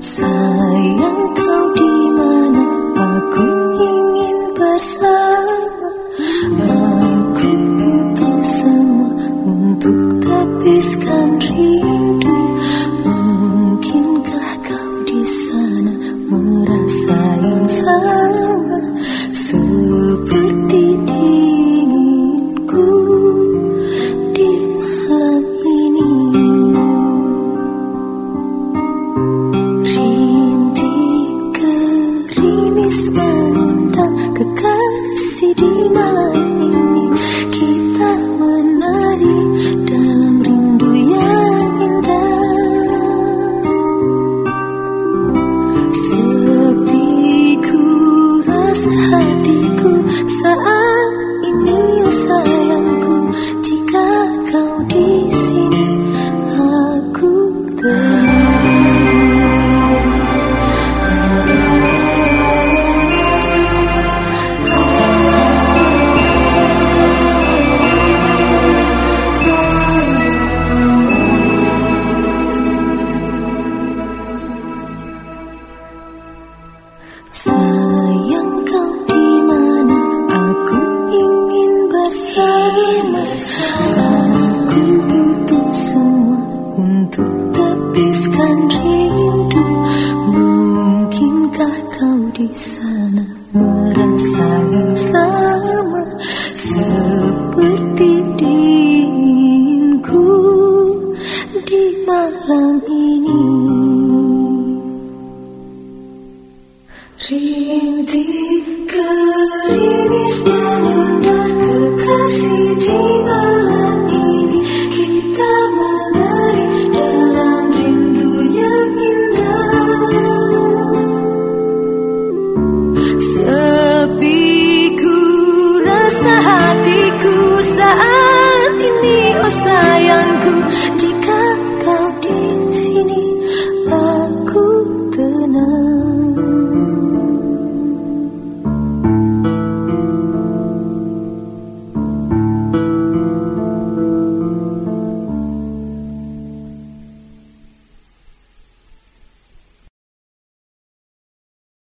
Sayang kau di mana? Aku ingin bersama. Aku butuh semua untuk tapis untuk habiskan rindu. Mungkinkah kau di sana merasa yang sama Seperti dinginku di malam ini?